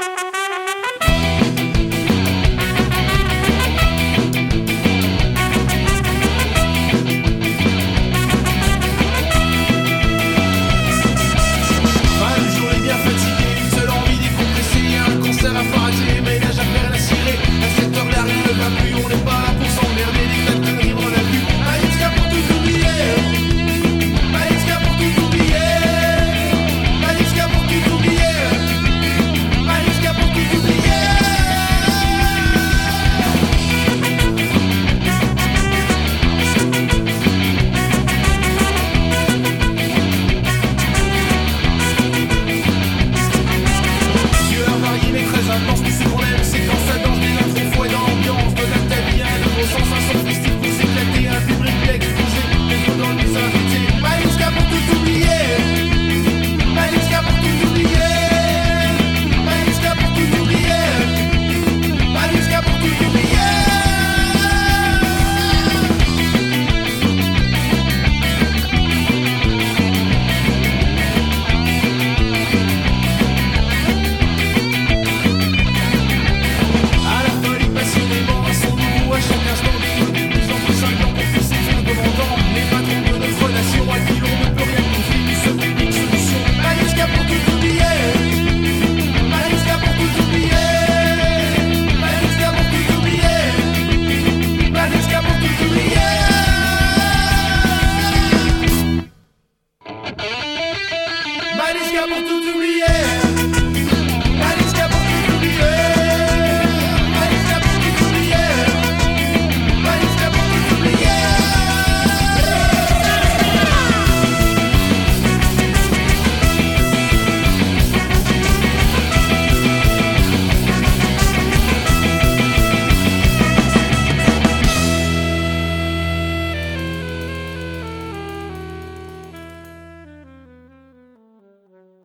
Thank you. Jusqu'à pour tout